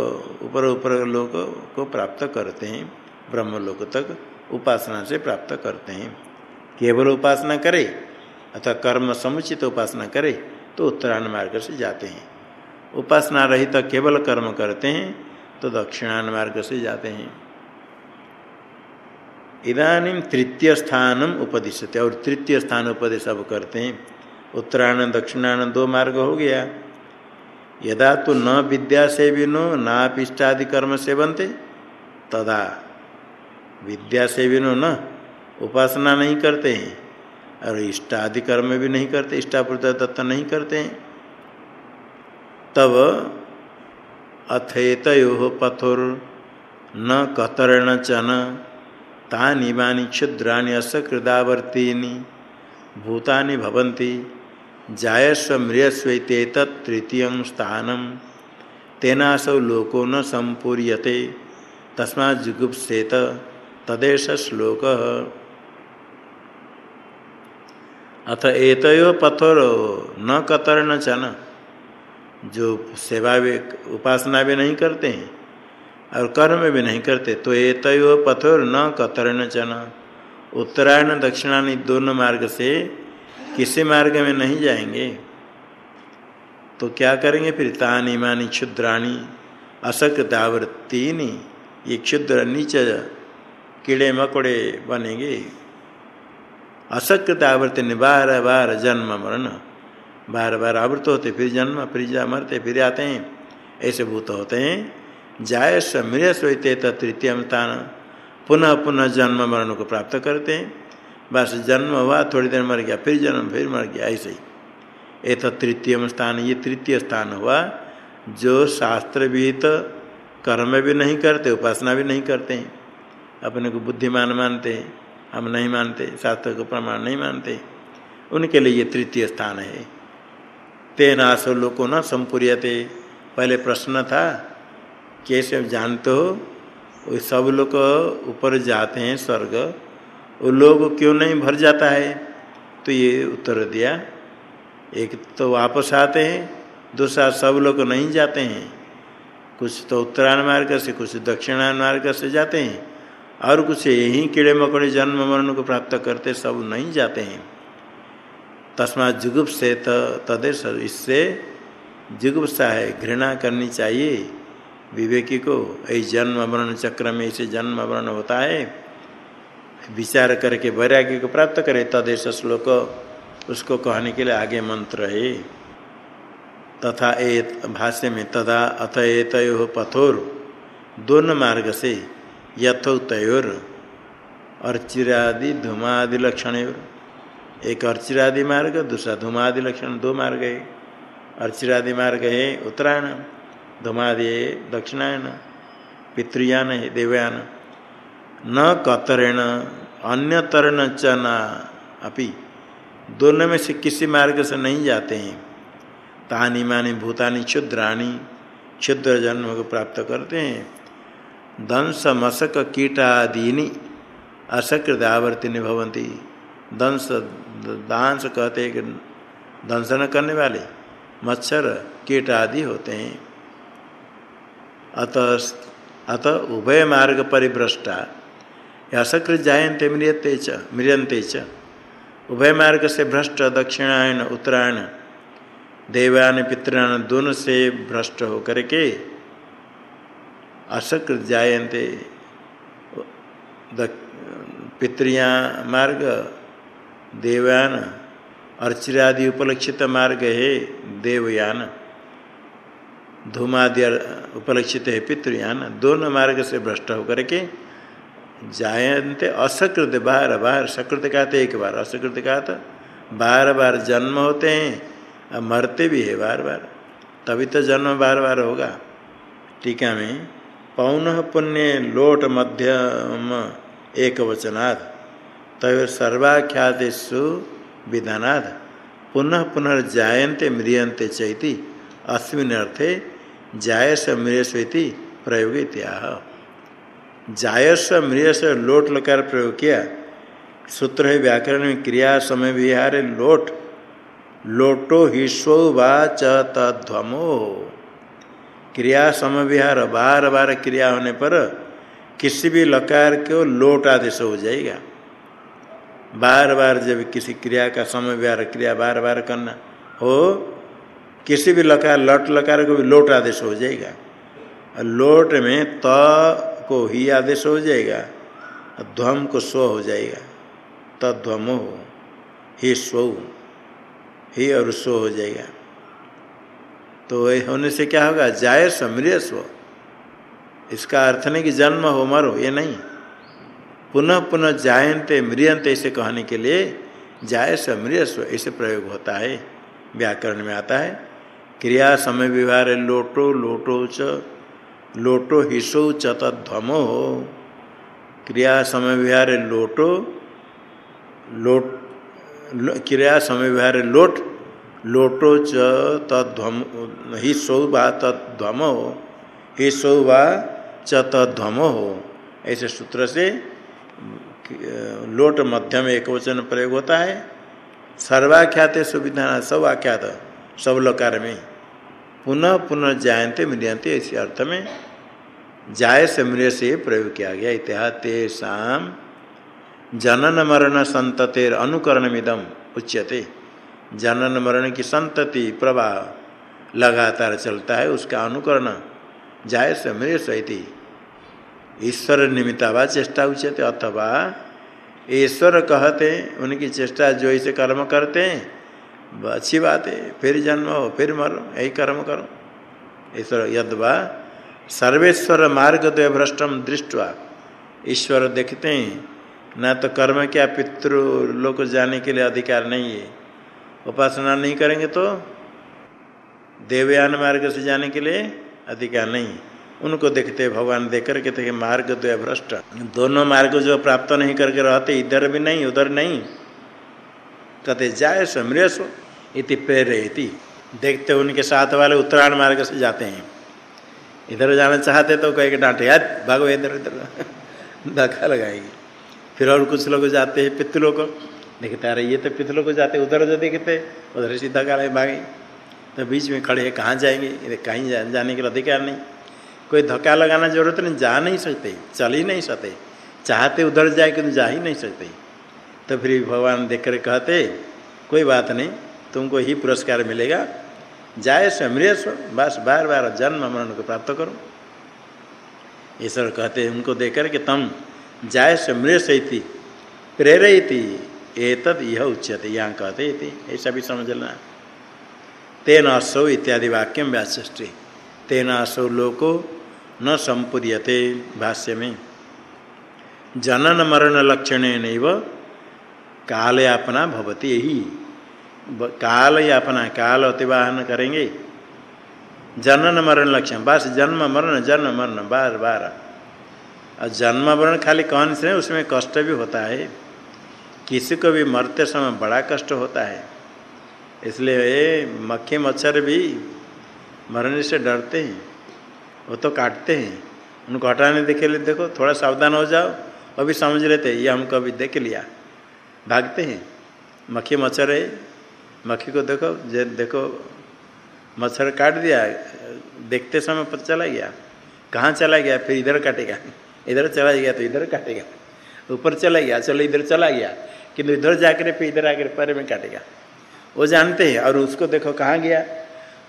ऊपर ऊपर लोक को प्राप्त करते हैं, ब्रह्मलोक तक उपासना से प्राप्त करते हैं। केवल उपासना करे अथवा कर्म समुचित उपासना करे तो उत्तरायण मार्ग से जाते हैं। उपासना रहित तो केवल कर्म करते हैं तो दक्षिणायन मार्ग से जाते हैं। इदानीम तृतीय स्थानम उपदिशते, और तृतीय स्थान उपदेश अब करते हैं। उत्तरायण, दक्षिणायण दो मार्ग हो गया। यदा तो न विद्या से सेविनो ना इष्टादि कर्म सेवनते तदा विद्या से सेविनो न, उपासना नहीं करते हैं। और इष्टादि कर्म भी नहीं करते इष्टापूर्त दत्त नहीं करते हैं। तब अथेत पथुर न कतरण चन तानि वाणी क्षुद्राणि असकृदावर्तीनि भूतानि जायस्व म्रियस्वैते तृतीय स्थान तेनासौ लोको न संपूर्यते तस्मा जुगुप्सेत तदेश श्लोक। अथ एतयो पथोर न कतरण चन जो सेवा भी, उपासना भी नहीं करते हैं और कर्म भी नहीं करते तो ये तय पथोर न कतरण चना। उत्तरायण दक्षिणायन दोनों मार्ग से किसी मार्ग में नहीं जाएँगे। तो क्या करेंगे फिर? तानी, मानी, क्षुद्राणी, असक दावृत्तीनी ये क्षुद्र, नीचे, कीड़े, मकोड़े बनेंगे। असक दावृत्ति बार बार जन्म मरण। बार बार आवृत होते, फिर जन्म, फिर जा मरते, फिर आते हैं। ऐसे भूत होते हैं। जाय समृय सोते तृतीय स्थान पुनः पुनः जन्म मरण को प्राप्त करते हैं। बस जन्म हुआ, थोड़ी देर मर गया, फिर जन्म, फिर मर गया, ऐसे ही। एक तृतीय स्थान, ये तृतीय स्थान हुआ, जो शास्त्र विहित कर्म भी नहीं करते, उपासना भी नहीं करते अपने को बुद्धिमान मानते हैं। हम नहीं मानते, शास्त्र को प्रमाण नहीं मानते। उनके लिए ये तृतीय स्थान है। तेनासो लोगों न संपूर्यते। पहले प्रश्न था कैसे जानते हो? सब लोग ऊपर जाते हैं स्वर्ग। वो लोग क्यों नहीं भर जाता है? तो ये उत्तर दिया। एक तो वापस आते हैं, दूसरा सब लोग नहीं जाते हैं। कुछ तो उत्तरायण मार्ग से, कुछ दक्षिणायन मार्ग से जाते हैं। और कुछ यही कीड़े मकोड़े जन्म मरण को प्राप्त करते सब नहीं जाते हैं। तस्मा जुगुप से तदेश, इससे जुगुप्सा है, घृणा करनी चाहिए। विवेकी को, ऐ जन्म मरण चक्र में इसे जन्म मरण होता है। विचार करके वैराग्य को प्राप्त करे, तदेश श्लोक उसको कहने के लिए आगे मंत्र है। तथा ए भाष्य में तथा अथ एतो पथोर, दोनों मार्ग से यथोतयोर अर्चिरादि धूमादि लक्षण एक अर्चिरादि मार्ग, दूसरा धूमादि लक्षण, दो मार्ग है। अर्चिरादि मार्ग है उत्तरायण, धूमादि है दक्षिणायन पितृयान है देवयान। न कतरेण अन्य तरण च न। अपि दोनों में से किसी मार्ग से नहीं जाते हैं। तानी मानी भूतानी क्षुद्राणी क्षुद्र जन्म को प्राप्त करते हैं। दंश मशक कीटादीनी असकृत आवर्तिनी भवंती दंश दांस कहते हैं कि दंशन करने वाले, मच्छर, कीट आदि होते हैं। अतः अतः उभय मार्ग परिभ्रष्टा। असकृत जायन्ते म्रियते च म्रियंते च। उभय मार्ग से भ्रष्ट, दक्षिणायन उत्तरायण देवान पितृण दोनों से भ्रष्ट होकर के असकृत जायन्ते पितृया मार्ग देवयान, अर्चिरादि उपलक्षित मार्ग है देवयान। धूमादि उपलक्षित है पितृयान। दोनों मार्ग से भ्रष्ट होकर के जायन्ते असकृत बार बार सकृत कहते एक बार, असकृत का तो बार बार जन्म होते हैं और मरते भी है बार बार। तभी तो जन्म बार बार होगा। टीका में, पौन पुण्य लोट मध्यम, एक वचनाद तय सर्वाख्यातेषु विधानाद। पुनः पुनर्जायन्ते, म्रियन्ते चैति अस्मिन जायस म्रियस्वती प्रयोग इत्याह। जायस, म्रियस लोट लकार प्रयोग किया। सूत्र है व्याकरण में क्रिया, समय, विहार, लोट। लोटो हिस्व वा च तध्वमो क्रिया, समय, विहार बार बार क्रिया होने पर किसी भी लकार को लोट आदेश हो जाएगा। बार बार जब किसी क्रिया का समय व्यवहार क्रिया बार बार करना हो, किसी भी लकार, लट लकार को भी लोट आदेश हो जाएगा। और लोट में त को ही आदेश हो जाएगा ध्वम को स्व हो जाएगा। तध्वम हो ही स्व, ही और स्व हो जाएगा। तो होने से क्या होगा? जाय समृय स्व। इसका अर्थ नहीं कि जन्म हो, मरो, ये नहीं। पुनः पुनः जायन्ते मृियंते ऐसे कहने के लिए जाय से मृयस्व ऐसे प्रयोग होता है। व्याकरण में आता है क्रिया समय व्यवहार लोटो लोटो च लोटो हिसो च तध्वमो क्रिया समय व्यवहार लोटो लोट लो, क्रिया समय व्यवहार लोट लोटो च तध्वम हिसो वा तध्वमो हिसो वा च तध्वमो ऐसे सूत्र से लोट मध्यम एक वचन प्रयोग होता है। सर्वाख्यात सुविधा सब आख्यात, सब लकार में पुनः पुनः जायते मिलियंते इसी अर्थ में जाय से मृय से प्रयोग किया गया। इतिहास तेषाम जनन मरण संततेर अनुकरणमिदम उच्यते। जनन मरण की संतति प्रवाह लगातार चलता है, उसका अनुकरण जाय से मृय सहित ईश्वर निमित्तावा चेष्टा उचित अथवा ईश्वर कहते, उनकी चेष्टा जो इसे कर्म करते हैं अच्छी बात है, फिर जन्म हो, फिर मरो, यही कर्म करो। ईश्वर यदवा सर्वेश्वर मार्ग तो भ्रष्टम दृष्टवा, ईश्वर देखते हैं, ना तो कर्म क्या पितृ लोग जाने के लिए अधिकार नहीं है। उपासना नहीं करेंगे तो देवयान मार्ग से जाने के लिए अधिकार नहीं उनको देखते भगवान देख करके थे मार्ग तो भ्रष्ट। दोनों मार्ग जो प्राप्त नहीं करके रहते, इधर भी नहीं, उधर नहीं। कहते, जाए समृस इति प्रेरयति। देखते उनके साथ वाले उत्तरायण मार्ग से जाते हैं। इधर जाना चाहते तो कह के, डांटे याद भागो इधर इधर धक्का लगाएगी। फिर और कुछ लोग जाते हैं, पितलों को। देखते, अरे, ये तो पितलों को जाते, उधर जो देखते, उधर सीधा काले भागे। तो बीच में खड़े हैं, कहाँ जाएँगे? कहीं जाने के अधिकार नहीं। कोई धक्का लगाना ज़रूरत नहीं, जा नहीं सकते, चल ही नहीं सकते। चाहते उधर जाए किंतु जा ही नहीं सकते। तो फिर भगवान देख कर कहते, कोई बात नहीं, तुमको ही पुरस्कार मिलेगा। जाए समृय बस बार बार जन्म मरण को प्राप्त करो। ईश्वर कहते, उनको देकर के तम जाय से मृषति प्रेरयती एतद यह उच्यते, यहाँ कहते ऐसा भी समझ लेना। तेन इत्यादि वाक्यम व्यासृष्टि। तेन असौ लोको न संपूर्यते भाष्य में जनन मरण लक्षण नैव काल यापना भवती यही काल यापना काल अतिवाहन करेंगे। जनन मरण लक्षण, बस जन्म मरण जन्म मरण, बार बार। और जन्म मरण खाली कौन से, उसमें कष्ट भी होता है। किसी को भी मरते समय बड़ा कष्ट होता है। इसलिए ये मक्खी मच्छर भी मरने से डरते हैं। वो तो काटते हैं। उनको हटाने देखे लिए देखो, थोड़ा सावधान हो जाओ। अभी समझ लेते ये हमको अभी देख लिया। भागते हैं। मक्खी मच्छर है। मक्खी को देखो, जे देखो, मच्छर काट दिया। देखते समय पता चला गया। कहाँ चला गया? फिर इधर काटेगा। इधर चला गया तो इधर काटेगा। ऊपर चला गया, चलो इधर चला गया। किंतु इधर जाकर फिर इधर आकर पैर में काटेगा। वो जानते हैं और उसको देखो कहाँ गया।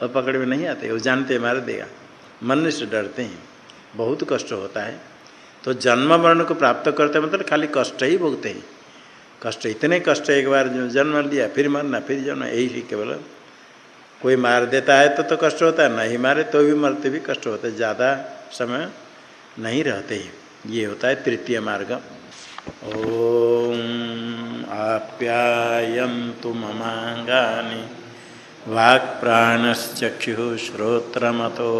और पकड़ में नहीं आते, वो जानते हैं, मार देगा। मन से डरते हैं, बहुत कष्ट होता है। तो जन्म वर्ण को प्राप्त करते मतलब खाली कष्ट ही भोगते हैं। कष्ट, इतने कष्ट एक बार जन्म लिया, फिर मरना, फिर जन्म, यही केवल। कोई मार देता है तो तो कष्ट होता है, नहीं मारे तो भी मरते भी कष्ट होते ज़्यादा समय नहीं रहते हैं। ये होता है तृतीय मार्ग। ओम आप्यायन्तु ममाङ्गानि। वाक्प्राणश्चक्षुः श्रोत्रमतो।